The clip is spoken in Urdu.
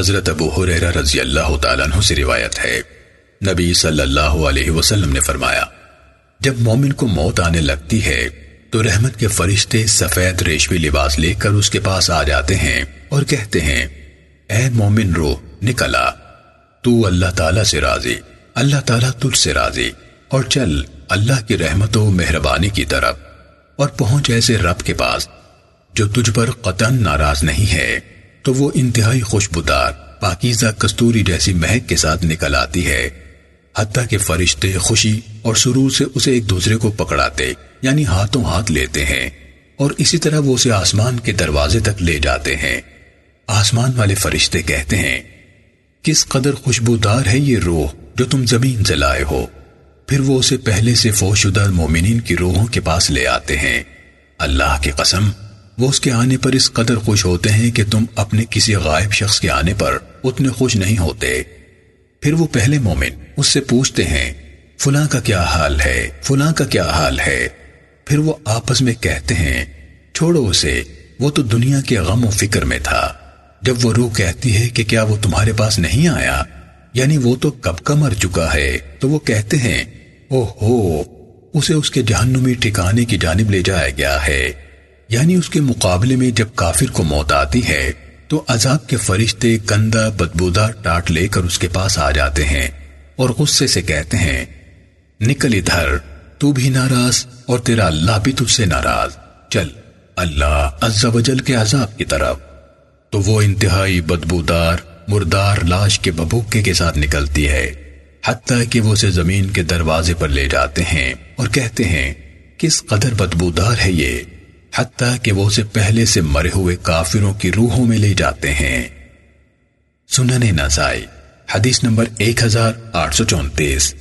حضرت ابو حریرہ رضی اللہ تعالیٰ عنہ سے روایت ہے۔ نبی صلی اللہ علیہ وسلم نے فرمایا، جب مومن کو موت آنے لگتی ہے، تو رحمت کے فرشتے سفید ریشمی لباس لے کر اس کے پاس آ جاتے ہیں اور کہتے ہیں، اے مومن روح نکلا تو اللہ تعالیٰ سے راضی۔ اللہ تعالیٰ تجھ سے راضی۔ اور چل، اللہ کی رحمت و مہربانی کی طرف۔ اور پہنچ ایسے رب کے پاس، جو تجھ پر قطن ناراض نہیں ہے۔ تو وہ انتہائی خوشبودار، پاکیزہ کستوری جیسی مہک کے ساتھ نکل آتی ہے، حتیٰ کہ فرشتے خوشی اور سرور سے اسے ایک دوسرے کو پکڑاتے یعنی ہاتھوں ہاتھ لیتے ہیں، اور اسی طرح وہ اسے آسمان کے دروازے تک لے جاتے ہیں۔ آسمان والے فرشتے کہتے ہیں، کس قدر خوشبودار ہے یہ روح جو تم زمین سے لائے ہو! پھر وہ اسے پہلے سے فوشدہ مومنین کی روحوں کے پاس لے آتے ہیں۔ اللہ کی قسم! وہ اس کے آنے پر اس قدر خوش ہوتے ہیں کہ تم اپنے کسی غائب شخص کے آنے پر اتنے خوش نہیں ہوتے۔ پھر وہ پہلے مومن اس سے پوچھتے ہیں، فلاں کا کیا حال ہے؟ فلاں کا کیا حال ہے؟ پھر وہ آپس میں کہتے ہیں، چھوڑو اسے، وہ تو دنیا کے غم و فکر میں تھا۔ جب وہ روح کہتی ہے کہ کیا وہ تمہارے پاس نہیں آیا یعنی وہ تو کب کا مر چکا ہے، تو وہ کہتے ہیں او ہو اسے اس کے جہنمی ٹھکانے کی جانب لے جایا گیا ہے۔ یعنی اس کے مقابلے میں جب کافر کو موت آتی ہے، تو عذاب کے فرشتے گندا بدبودار ٹاٹ لے کر اس کے پاس آ جاتے ہیں اور غصے سے کہتے ہیں، نکل ادھر، تو بھی ناراض اور تیرا اللہ بھی تجھ سے ناراض۔ چل، اللہ عز و جل کے عذاب کی طرف۔ تو وہ انتہائی بدبودار، مردار لاش کے ببوکے کے ساتھ نکلتی ہے، حتیٰ کہ وہ اسے زمین کے دروازے پر لے جاتے ہیں اور کہتے ہیں، کس قدر بدبودار ہے یہ۔ حتیٰ کہ وہ اسے پہلے سے مرے ہوئے کافروں کی روحوں میں لے جاتے ہیں۔ سنن نسائی حدیث نمبر 1834